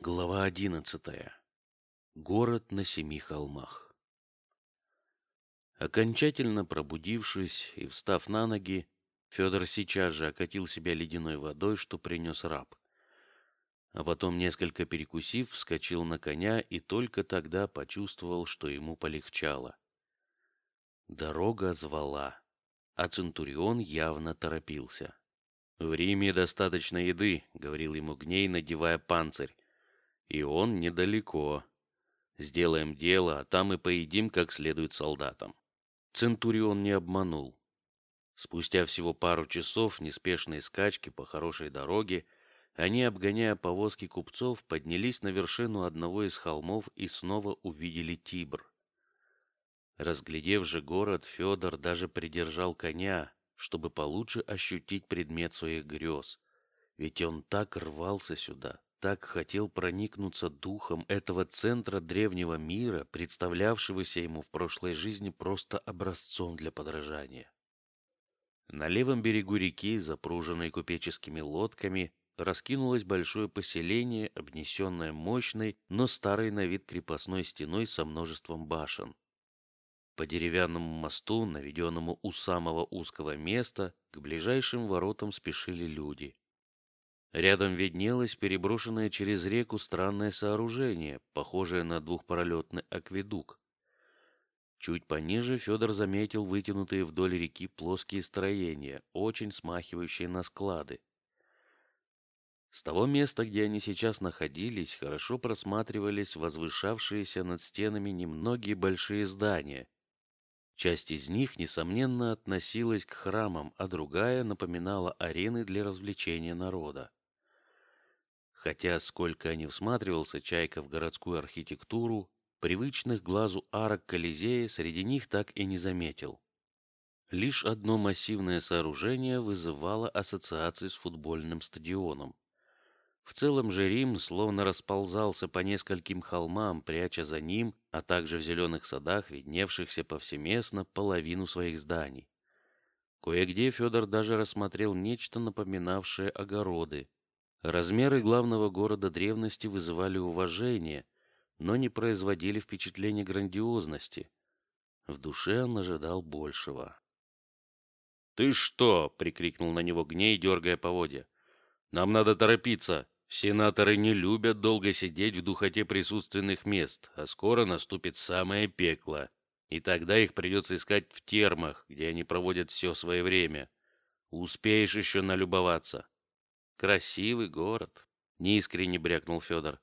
Глава одиннадцатая. Город на семи холмах. Окончательно пробудившись и встав на ноги, Федор сейчас же окатил себя ледяной водой, что принес раб. А потом, несколько перекусив, вскочил на коня и только тогда почувствовал, что ему полегчало. Дорога звала, а Центурион явно торопился. В Риме достаточно еды, говорил ему Гней, надевая панцирь и он недалеко. Сделаем дело, а там и поедим как следует солдатам. Центурион не обманул. Спустя всего пару часов неспешной скачки по хорошей дороге они, обгоняя повозки купцов, поднялись на вершину одного из холмов и снова увидели Тибр. Разглядев же город, Федор даже придержал коня, чтобы получше ощутить предмет своих грез, ведь он так рвался сюда, так хотел проникнуться духом этого центра древнего мира, представлявшегося ему в прошлой жизни просто образцом для подражания. На левом берегу реки, запруженной купеческими лодками, раскинулось большое поселение, обнесенное мощной, но старой на вид крепостной стеной со множеством башен. По деревянному мосту, наведенному у самого узкого места, к ближайшим воротам спешили люди. Рядом виднелось переброшенное через реку странное сооружение, похожее на двухпролетный акведук. Чуть пониже Федор заметил вытянутые вдоль реки плоские строения, очень смахивающие на склады. С того места, где они сейчас находились, хорошо просматривались возвышавшиеся над стенами немногие большие здания. Часть из них, несомненно, относилась к храмам, а другая напоминала арены для развлечения народа. Хотя сколько ни всматривался Чайка в городскую архитектуру, привычных глазу арок Колизея среди них так и не заметил. Лишь одно массивное сооружение вызывало ассоциации с футбольным стадионом. В целом же Рим словно расползался по нескольким холмам, пряча за ним, а также в зеленых садах, видневшихся повсеместно, половину своих зданий. Кое-где Федор даже рассмотрел нечто напоминавшее огороды, Размеры главного города древности вызывали уважение, но не производили впечатления грандиозности. В душе он ожидал большего. Ты что? прикрикнул на него Гней, дергая поводья. Нам надо торопиться. Сенаторы не любят долго сидеть в духоте присутственных мест, а скоро наступит самое пекло, и тогда их придется искать в термах, где они проводят все свое время. Успеешь еще налюбоваться. Красивый город, неискренне брякнул Федор.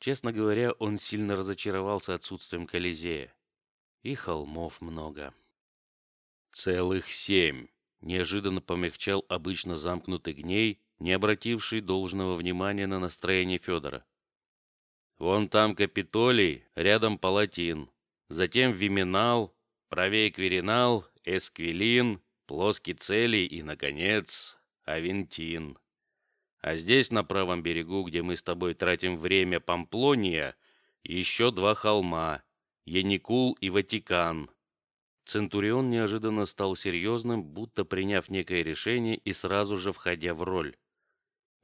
Честно говоря, он сильно разочаровался отсутствием Колизея. И холмов много. Целых семь. Неожиданно помягчал обычно замкнутый гней, не обративший должного внимания на настроение Федора. Вон там Капитолий, рядом Палатин, затем Виминал, правее Квиринал, Эсквилин, Плоский Целий и, наконец, Авентин. А здесь, на правом берегу, где мы с тобой тратим время, Памплония, еще два холма — Яникул и Ватикан. Центурион неожиданно стал серьезным, будто приняв некое решение и сразу же входя в роль.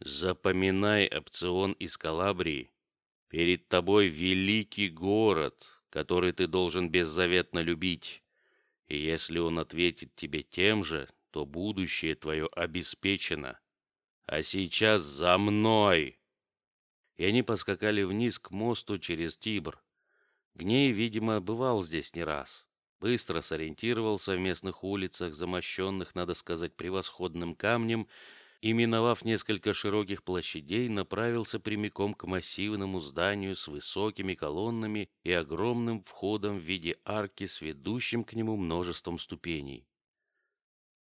Запоминай опцион из Калабрии. Перед тобой великий город, который ты должен беззаветно любить. И если он ответит тебе тем же, то будущее твое обеспечено. А сейчас за мной!» И они поскакали вниз к мосту через Тибр. Гней, видимо, бывал здесь не раз. Быстро сориентировался в местных улицах, замощенных, надо сказать, превосходным камнем, и, миновав несколько широких площадей, направился прямиком к массивному зданию с высокими колоннами и огромным входом в виде арки с ведущим к нему множеством ступеней.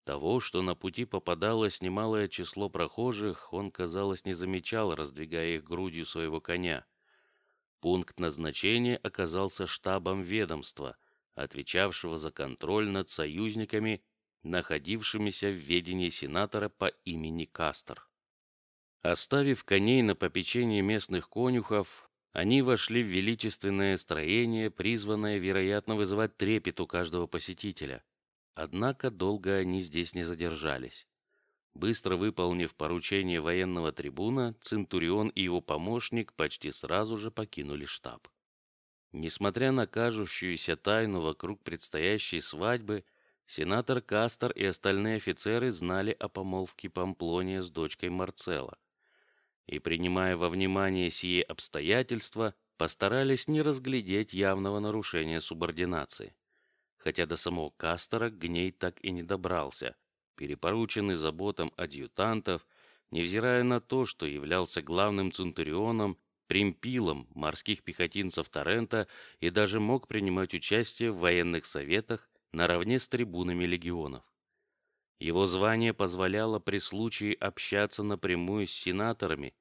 Того, что на пути попадалось немалое число прохожих, он, казалось, не замечал, раздвигая их грудью своего коня. Пункт назначения оказался штабом ведомства, отвечавшего за контроль над союзниками, находившимися в ведении сенатора по имени Кастер. Оставив коней на попечении местных конюхов, они вошли в величественное строение, призванное, вероятно, вызывать трепет у каждого посетителя. Однако долго они здесь не задержались. Быстро выполнив поручение военного трибуна, Центурион и его помощник почти сразу же покинули штаб. Несмотря на кажущуюся тайну вокруг предстоящей свадьбы, сенатор Кастер и остальные офицеры знали о помолвке Памплония с дочкой Марцела. И принимая во внимание сие обстоятельства, постарались не разглядеть явного нарушения субординации. Хотя до самого Кастера Гней так и не добрался, перепорученный заботам адъютантов, невзирая на то, что являлся главным центурионом, примпилом морских пехотинцев Торрента и даже мог принимать участие в военных советах наравне с трибунами легионов. Его звание позволяло при случае общаться напрямую с сенаторами,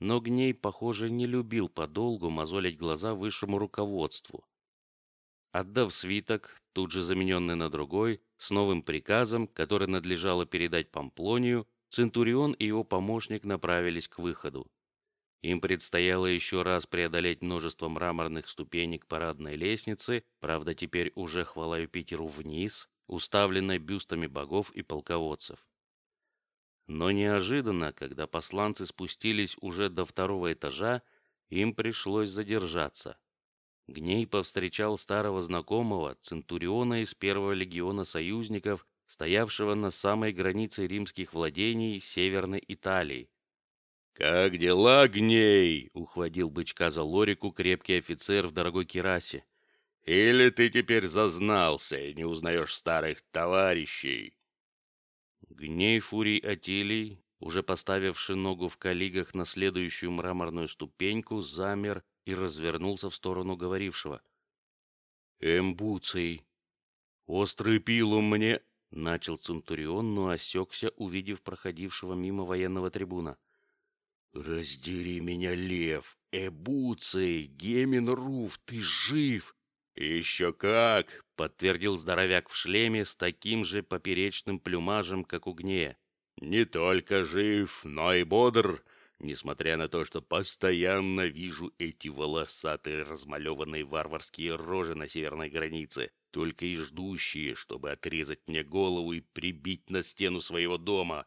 но Гней, похоже, не любил подолгу мозолить глаза высшему руководству. Отдав свиток, тут же замененный на другой, с новым приказом, который надлежало передать Памплонию, Центурион и его помощник направились к выходу. Им предстояло еще раз преодолеть множество мраморных ступенек парадной лестницы, правда, теперь уже хвала Юпитеру вниз, уставленной бюстами богов и полководцев. Но неожиданно, когда посланцы спустились уже до второго этажа, им пришлось задержаться. Гней повстречал старого знакомого, центуриона из первого легиона союзников, стоявшего на самой границе римских владений Северной Италии. «Как дела, Гней?» — ухватил бычка за лорику крепкий офицер в дорогой кирасе. «Или ты теперь зазнался и не узнаешь старых товарищей?» Гней Фурий Атилий, уже поставивший ногу в коллигах на следующую мраморную ступеньку, замер и развернулся в сторону говорившего. «Эмбуций! Острый пилум мне!» — начал Центурион, но осекся, увидев проходившего мимо военного трибуна. «Раздери меня, лев! Эбуций! Гемин Руф, ты жив!» «Еще как!» — подтвердил здоровяк в шлеме с таким же поперечным плюмажем, как у Гнея. «Не только жив, но и бодр несмотря на то, что постоянно вижу эти волосатые размалеванные варварские рожи на северной границе, только и ждущие, чтобы отрезать мне голову и прибить на стену своего дома.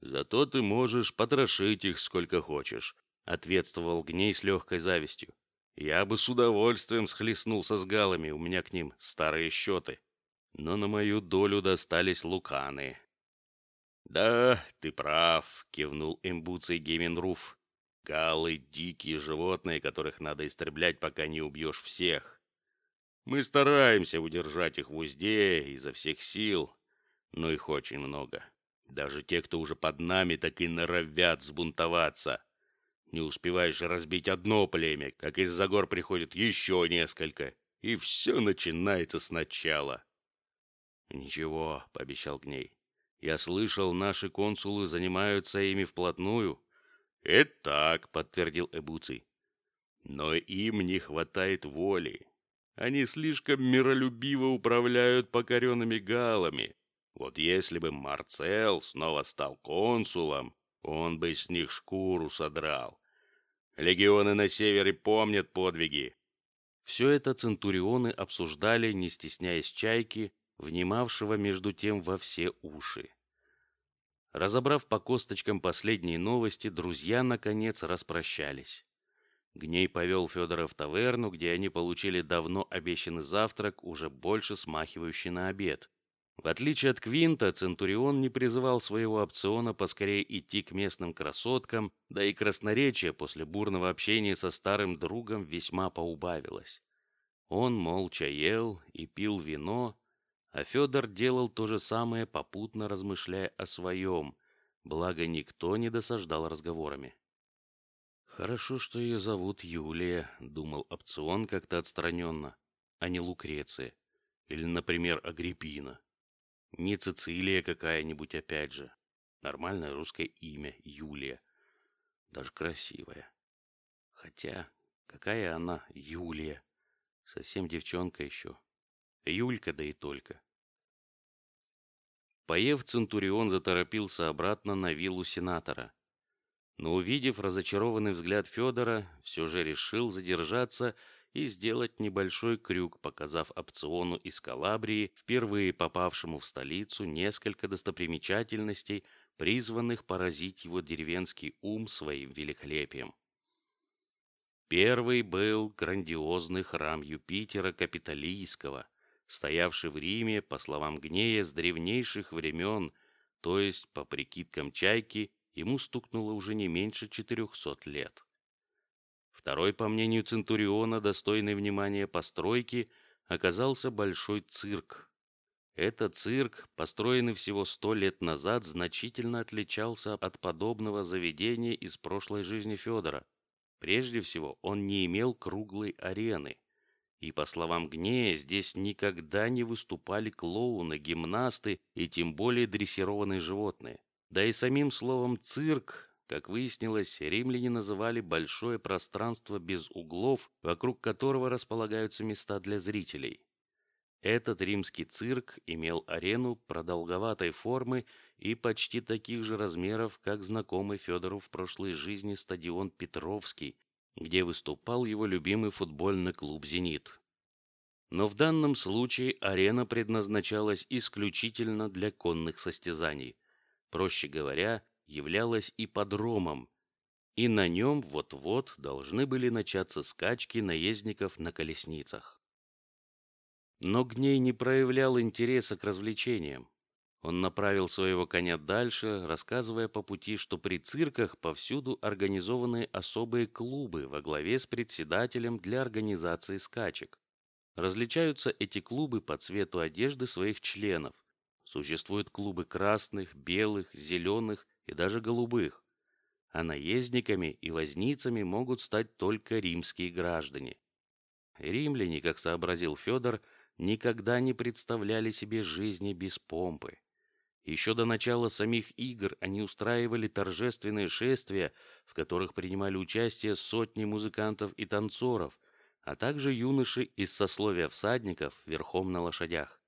Зато ты можешь потрошить их сколько хочешь, ответствовал Гней с легкой завистью. Я бы с удовольствием схлестнулся с галами, у меня к ним старые счеты. Но на мою долю достались луканы, «Да, ты прав», — кивнул Эмбуций Геменруф. «Галы — дикие животные, которых надо истреблять, пока не убьешь всех. Мы стараемся удержать их в узде изо всех сил, но их очень много. Даже те, кто уже под нами, так и норовят сбунтоваться. Не успеваешь разбить одно племя, как из-за гор приходит еще несколько, и все начинается сначала». «Ничего», — пообещал Гней. Я слышал, наши консулы занимаются ими вплотную. Это так, подтвердил Эбуций. Но им не хватает воли. Они слишком миролюбиво управляют покоренными галами. Вот если бы Марцел снова стал консулом, он бы с них шкуру содрал. Легионы на севере помнят подвиги. Все это центурионы обсуждали, не стесняясь чайки, внимавшего между тем во все уши. Разобрав по косточкам последние новости, друзья наконец распрощались. Гней повел Федора в таверну, где они получили давно обещанный завтрак, уже больше смахивающий на обед. В отличие от Квинта, Центурион не призывал своего опциона поскорее идти к местным красоткам, да и красноречие после бурного общения со старым другом весьма поубавилось. Он молча ел и пил вино, а Федор делал то же самое, попутно размышляя о своем, благо никто не досаждал разговорами. Хорошо, что ее зовут Юлия, думал опцион как-то отстраненно, а не Лукреция или, например, Агриппина. Не Цицилия какая-нибудь опять же. Нормальное русское имя Юлия, даже красивая. Хотя какая она Юлия, совсем девчонка еще. Юлька да и только. Поев, Центурион заторопился обратно на виллу сенатора. Но увидев разочарованный взгляд Федора, все же решил задержаться и сделать небольшой крюк, показав опциону из Калабрии, впервые попавшему в столицу, несколько достопримечательностей, призванных поразить его деревенский ум своим великолепием. Первый был грандиозный храм Юпитера Капитолийского, стоявший в Риме, по словам Гнея, с древнейших времен, то есть, по прикидкам Чайки, ему стукнуло уже не меньше четырехсот лет. Второй, по мнению Центуриона, достойный внимания постройки, оказался большой цирк. Этот цирк, построенный всего сто лет назад, значительно отличался от подобного заведения из прошлой жизни Федора. Прежде всего, он не имел круглой арены. И, по словам Гнея, здесь никогда не выступали клоуны, гимнасты и тем более дрессированные животные. Да и самим словом «цирк», как выяснилось, римляне называли большое пространство без углов, вокруг которого располагаются места для зрителей. Этот римский цирк имел арену продолговатой формы и почти таких же размеров, как знакомый Федору в прошлой жизни стадион Петровский, где выступал его любимый футбольный клуб Зенит. Но в данном случае арена предназначалась исключительно для конных состязаний. Проще говоря, являлась ипподромом, и на нем вот-вот должны были начаться скачки наездников на колесницах. Но Гней не проявлял интереса к развлечениям. Он направил своего коня дальше, рассказывая по пути, что при цирках повсюду организованы особые клубы во главе с председателем для организации скачек. Различаются эти клубы по цвету одежды своих членов. Существуют клубы красных, белых, зеленых и даже голубых. А наездниками и возницами могут стать только римские граждане. Римляне, как сообразил Федор, никогда не представляли себе жизни без помпы. Еще до начала самих игр они устраивали торжественные шествия, в которых принимали участие сотни музыкантов и танцоров, а также юноши из сословия всадников верхом на лошадях.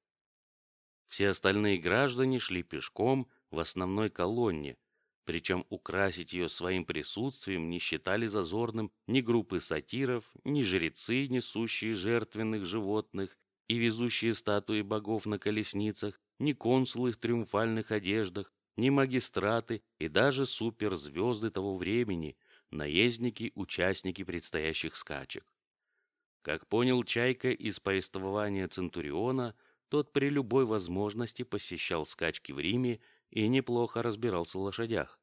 Все остальные граждане шли пешком в основной колонне, причем украсить ее своим присутствием не считали зазорным ни группы сатиров, ни жрецы, несущие жертвенных животных, и везущие статуи богов на колесницах, ни консулы в триумфальных одеждах, ни магистраты и даже суперзвезды того времени, наездники, участники предстоящих скачек. Как понял Чайка из повествования Центуриона, тот при любой возможности посещал скачки в Риме и неплохо разбирался в лошадях.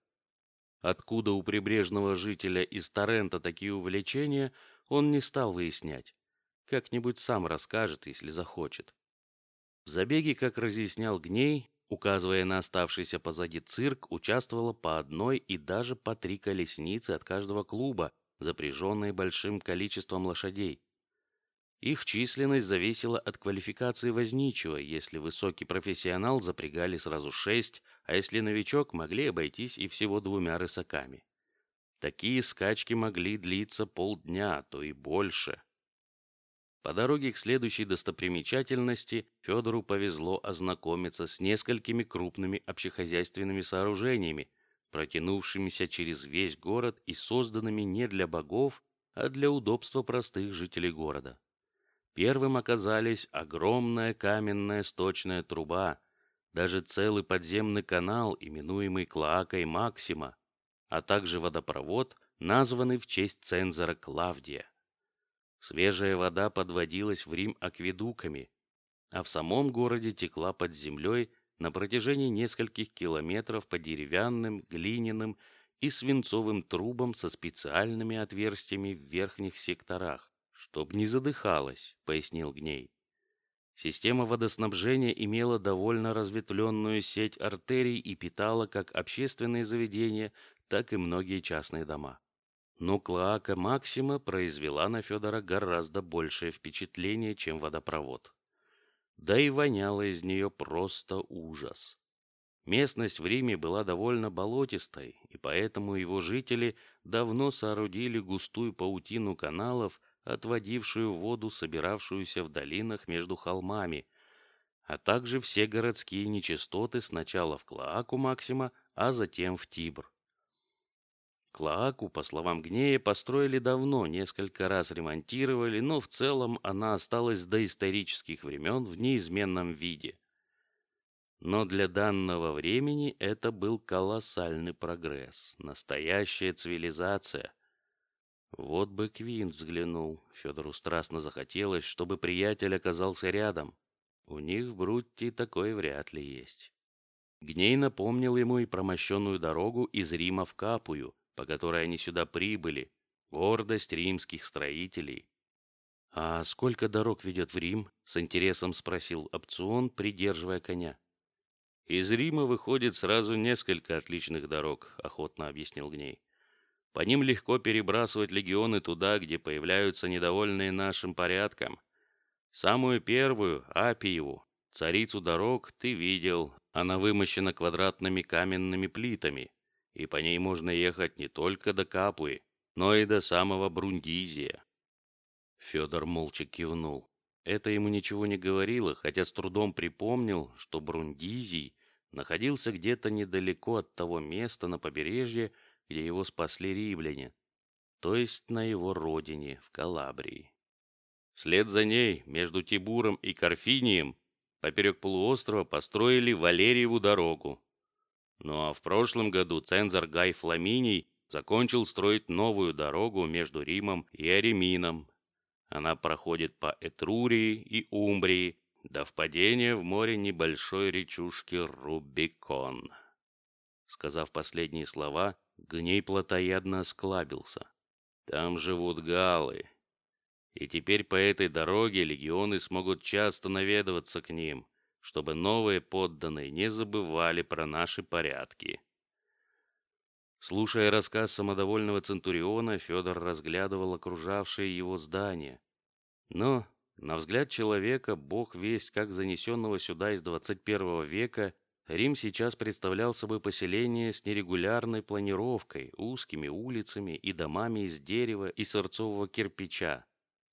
Откуда у прибрежного жителя из Торрента такие увлечения, он не стал выяснять. Как-нибудь сам расскажет, если захочет. В забеге, как разъяснял Гней, указывая на оставшийся позади цирк, участвовало по одной и даже по три колесницы от каждого клуба, запряженные большим количеством лошадей. Их численность зависела от квалификации возничего. Если высокий профессионал запрягали сразу шесть, а если новичок могли обойтись и всего двумя рысаками. Такие скачки могли длиться полдня, а то и больше. По дороге к следующей достопримечательности Федору повезло ознакомиться с несколькими крупными общехозяйственными сооружениями, протянувшимися через весь город и созданными не для богов, а для удобства простых жителей города. Первым оказались огромная каменная сточная труба, даже целый подземный канал, именуемый Клоакой Максима, а также водопровод, названный в честь цензора Клавдия. Свежая вода подводилась в Рим акведуками, а в самом городе текла под землей на протяжении нескольких километров по деревянным, глиняным и свинцовым трубам со специальными отверстиями в верхних секторах, чтоб не задыхалась, пояснил Гней. Система водоснабжения имела довольно разветвленную сеть артерий и питала как общественные заведения, так и многие частные дома. Но клоака Максима произвела на Федора гораздо большее впечатление, чем водопровод. Да и воняло из нее просто ужас. Местность в Риме была довольно болотистой, и поэтому его жители давно соорудили густую паутину каналов, отводившую воду, собиравшуюся в долинах между холмами, а также все городские нечистоты сначала в Клоаку Максима, а затем в Тибр. Клоаку, по словам Гнея, построили давно, несколько раз ремонтировали, но в целом она осталась до исторических времен в неизменном виде. Но для данного времени это был колоссальный прогресс, настоящая цивилизация. Вот бы Квин взглянул. Федору страстно захотелось, чтобы приятель оказался рядом. У них в Брутти такое вряд ли есть. Гней напомнил ему и промощенную дорогу из Рима в Капую, по которой они сюда прибыли, гордость римских строителей. А сколько дорог ведет в Рим? С интересом спросил опцион, придерживая коня. Из Рима выходит сразу несколько отличных дорог, охотно объяснил Гней. По ним легко перебрасывать легионы туда, где появляются недовольные нашим порядком. Самую первую, Апиеву, царицу дорог, ты видел. Она вымощена квадратными каменными плитами, и по ней можно ехать не только до Капуи, но и до самого Брундизия. Федор молча кивнул. Это ему ничего не говорило, хотя с трудом припомнил, что Брундизий находился где-то недалеко от того места на побережье, где его спасли римляне, то есть на его родине, в Калабрии. Вслед за ней, между Тибуром и Карфинием, поперек полуострова построили Валериеву дорогу. Ну а в прошлом году цензор Гай Фламиний закончил строить новую дорогу между Римом и Аремином. Она проходит по Этрурии и Умбрии до впадения в море небольшой речушки Рубикон. Сказав последние слова, Гней плотоядно осклабился. Там живут галлы, и теперь по этой дороге легионы смогут часто наведываться к ним, чтобы новые подданные не забывали про наши порядки. Слушая рассказ самодовольного центуриона, Федор разглядывал окружавшие его здания. Но, на взгляд человека, бог весть как занесенного сюда из 21 века, Рим сейчас представлял собой поселение с нерегулярной планировкой, узкими улицами и домами из дерева и сырцового кирпича,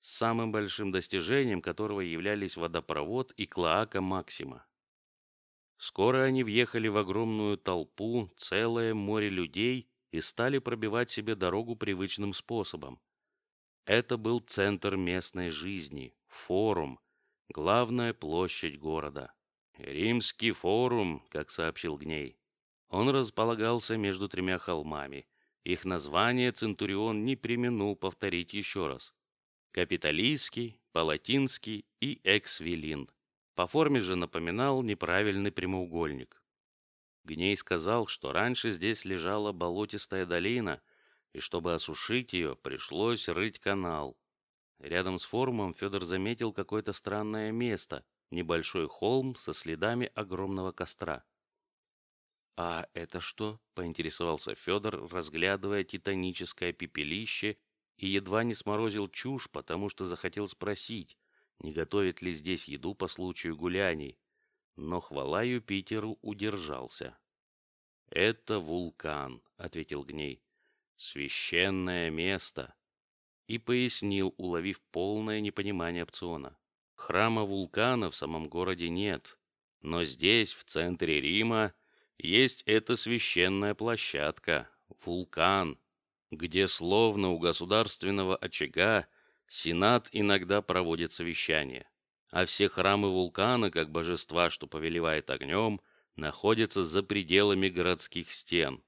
самым большим достижением которого являлись водопровод и клоака Максима. Скоро они въехали в огромную толпу, целое море людей и стали пробивать себе дорогу привычным способом. Это был центр местной жизни, форум, главная площадь города. Римский форум, как сообщил Гней. Он располагался между тремя холмами. Их название Центурион не преминул повторить еще раз. Капитолийский, Палатинский и Эксвилин. По форме же напоминал неправильный прямоугольник. Гней сказал, что раньше здесь лежала болотистая долина, и чтобы осушить ее, пришлось рыть канал. Рядом с форумом Федор заметил какое-то странное место, небольшой холм со следами огромного костра. А это что? поинтересовался Федор, разглядывая титаническое пепелище и едва не сморозил чушь, потому что захотел спросить, не готовят ли здесь еду по случаю гуляний, но хвала Юпитеру удержался. Это вулкан, ответил Гней. Священное место. И пояснил, уловив полное непонимание опциона. Храма вулкана в самом городе нет, но здесь, в центре Рима, есть эта священная площадка, вулкан, где словно у государственного очага сенат иногда проводит совещания, а все храмы вулкана, как божества, что повелевает огнем, находятся за пределами городских стен.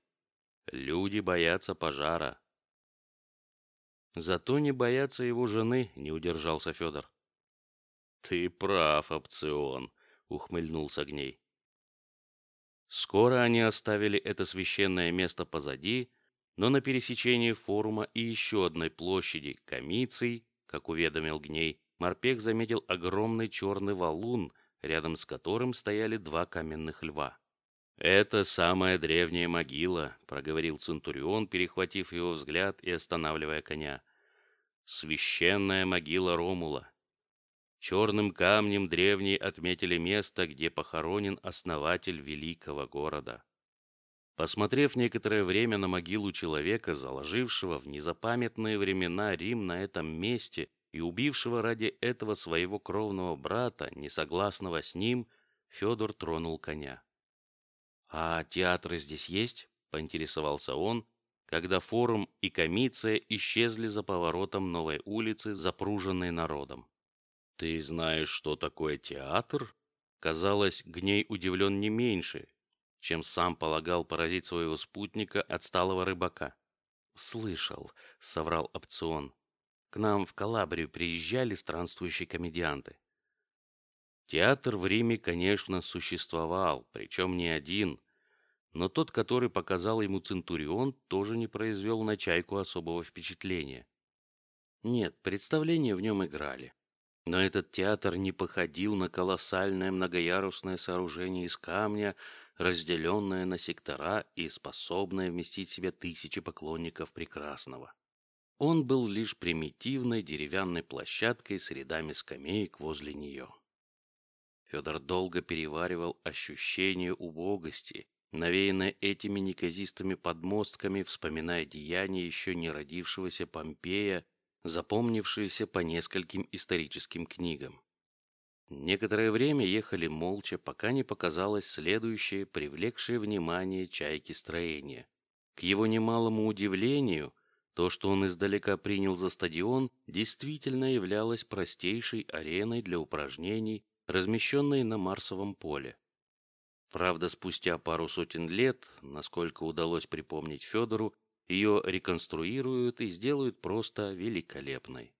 Люди боятся пожара. Зато не боятся его жены, не удержался Федор. Ты прав, опцион, ухмыльнулся Гней. Скоро они оставили это священное место позади, но на пересечении форума и еще одной площади Комиций, как уведомил Гней, Марпех заметил огромный черный валун, рядом с которым стояли два каменных льва. Это самая древняя могила, проговорил Центурион, перехватив его взгляд и останавливая коня. Священная могила Ромула. Черным камнем древние отметили место, где похоронен основатель великого города. Посмотрев некоторое время на могилу человека, заложившего в незапамятные времена Рим на этом месте и убившего ради этого своего кровного брата, несогласного с ним, Федор тронул коня. А театры здесь есть? поинтересовался он, когда форум и комиция исчезли за поворотом новой улицы, запруженной народом. Ты знаешь, что такое театр? Казалось, Гней удивлен не меньше, чем сам полагал поразить своего спутника отсталого рыбака. Слышал, соврал опцион. К нам в Калабрию приезжали странствующие комедианты. Театр в Риме, конечно, существовал, причем не один, но тот, который показал ему Центурион, тоже не произвел на Чайку особого впечатления. Нет, представления в нем играли. Но этот театр не походил на колоссальное многоярусное сооружение из камня, разделенное на сектора и способное вместить в себя тысячи поклонников прекрасного. Он был лишь примитивной деревянной площадкой с рядами скамеек возле нее. Федор долго переваривал ощущение убогости, навеянное этими неказистыми подмостками, вспоминая деяния еще не родившегося Помпея, запомнившиеся по нескольким историческим книгам. Некоторое время ехали молча, пока не показалось следующее, привлекшее внимание чайки строение. К его немалому удивлению, то, что он издалека принял за стадион, действительно являлось простейшей ареной для упражнений, размещенной на Марсовом поле. Правда, спустя пару сотен лет, насколько удалось припомнить Федору, ее реконструируют и сделают просто великолепной.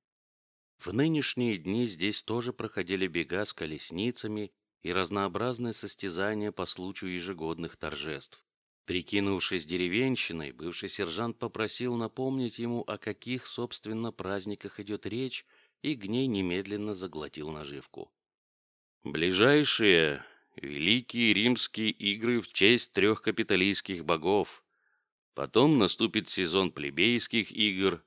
В нынешние дни здесь тоже проходили бега с колесницами и разнообразные состязания по случаю ежегодных торжеств. Прикинувшись деревенщиной, бывший сержант попросил напомнить ему, о каких, собственно, праздниках идет речь, и Гней немедленно заглотил наживку. Ближайшие великие римские игры в честь трех капиталистских богов. Потом наступит сезон плебейских игр,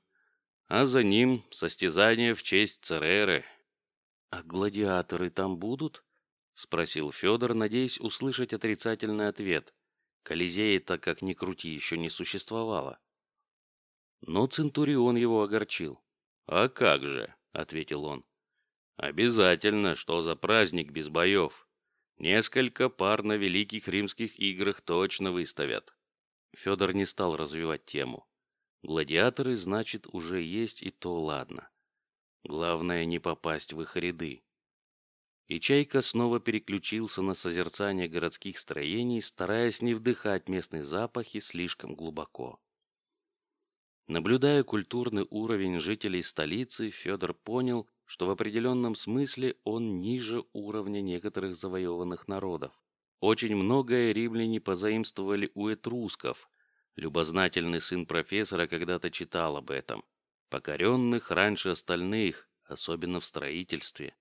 а за ним состязание в честь Цереры. А гладиаторы там будут? спросил Федор, надеясь услышать отрицательный ответ. Колизея-то, как ни крути, еще не существовало. Но Центурион его огорчил. А как же, ответил он. Обязательно, что за праздник без боев. Несколько пар на великих римских играх точно выставят. Федор не стал развивать тему. Гладиаторы, значит, уже есть, и то ладно. Главное не попасть в их ряды. И Чайка снова переключился на созерцание городских строений, стараясь не вдыхать местные запахи слишком глубоко. Наблюдая культурный уровень жителей столицы, Федор понял, что в определенном смысле он ниже уровня некоторых завоеванных народов. Очень многое римляне позаимствовали у этрусков, Любознательный сын профессора когда-то читал об этом. Покоренных раньше остальных, особенно в строительстве.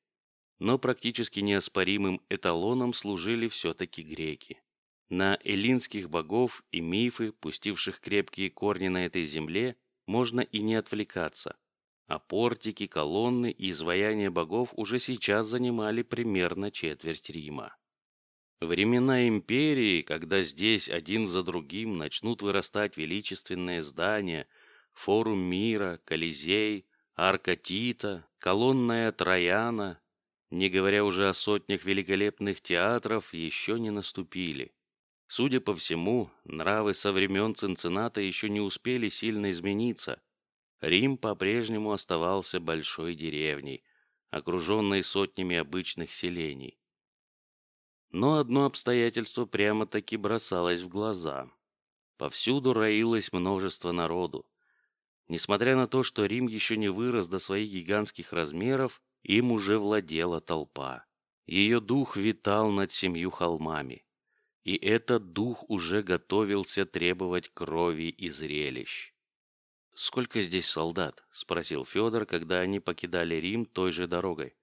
Но практически неоспоримым эталоном служили все-таки греки. На эллинских богов и мифы, пустивших крепкие корни на этой земле, можно и не отвлекаться. А портики, колонны и изваяния богов уже сейчас занимали примерно четверть Рима. Времена империи, когда здесь один за другим начнут вырастать величественные здания, форум мира, Колизей, арка Тита, колонная Трояна, не говоря уже о сотнях великолепных театров, еще не наступили. Судя по всему, нравы со времен Цинцината еще не успели сильно измениться. Рим по-прежнему оставался большой деревней, окруженной сотнями обычных селений. Но одно обстоятельство прямо-таки бросалось в глаза. Повсюду роилось множество народу. Несмотря на то, что Рим еще не вырос до своих гигантских размеров, им уже владела толпа. Ее дух витал над семью холмами, и этот дух уже готовился требовать крови и зрелищ. Сколько здесь солдат? – спросил Федор, когда они покидали Рим той же дорогой.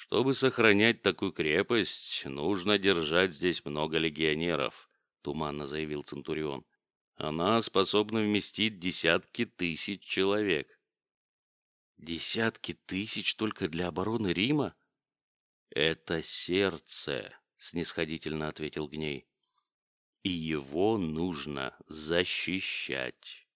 Чтобы сохранять такую крепость, нужно держать здесь много легионеров, туманно заявил Центурион. Она способна вместить десятки тысяч человек. Десятки тысяч только для обороны Рима? Это сердце, снисходительно ответил Гней. И его нужно защищать.